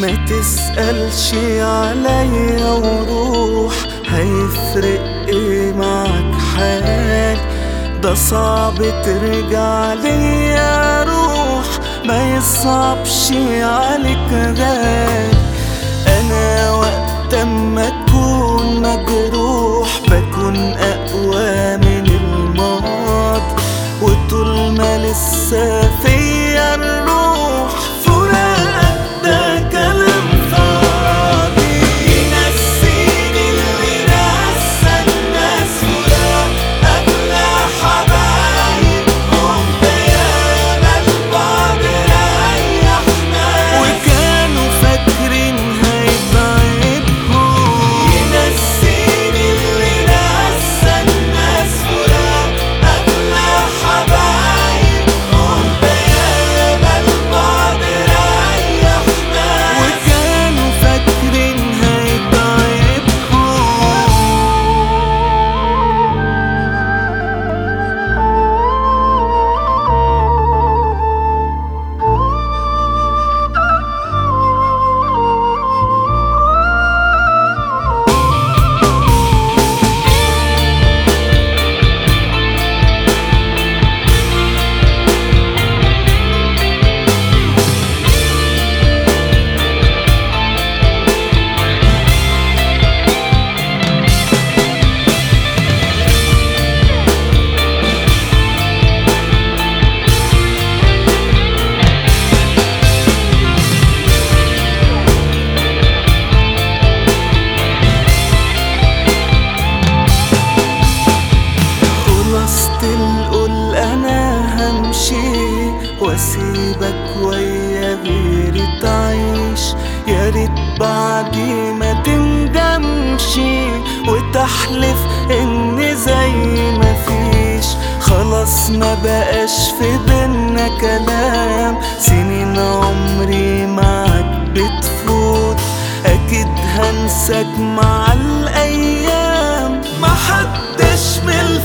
ما تسألش عليا وروح هيفرق إيه معك حال؟ ده صعب ترجع ليا روح ما يصعبش عليك غال. أنا وقت ما اكون مجروح بكون أقوى من الماضي وطول ما لسه فيا بعد ما تندمش وتحلف إن زي ما فيش. خلاص ما بقاش في بينا كلام. سنين عمري معك بتفوت. أكيد هنساك مع الأيام. محدش من